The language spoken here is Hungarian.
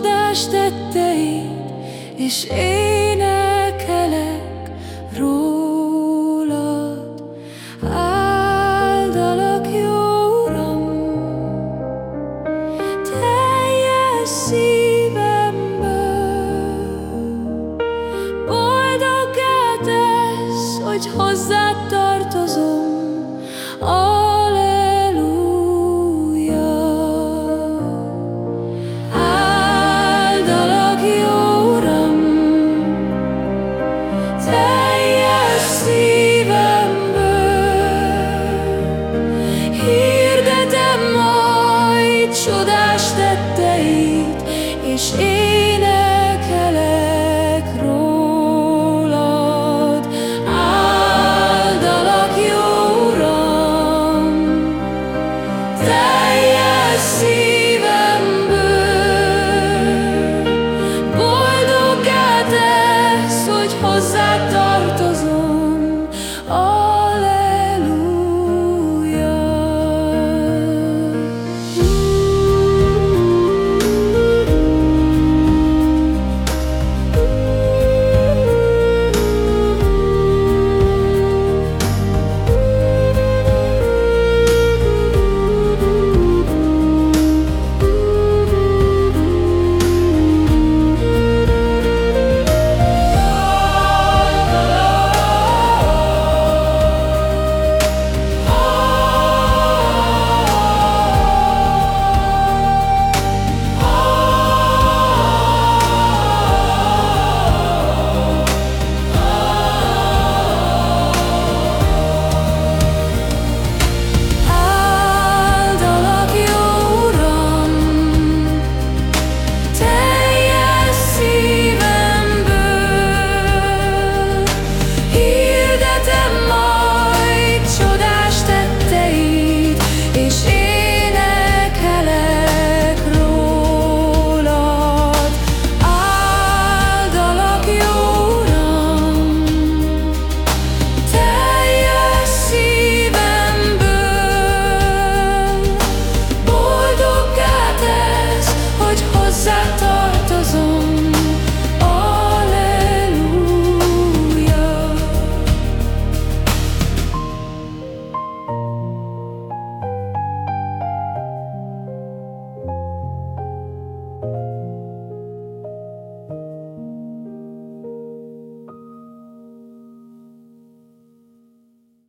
csodás tetteid, és énekelek rólad. Áldalak, jó Uram, teljes szívemből. Tesz, hogy hozzád tartozom, és énekelek rólad. Áldalak, jó Uram, teljes szívemből. Boldoggá tesz, hogy hozzád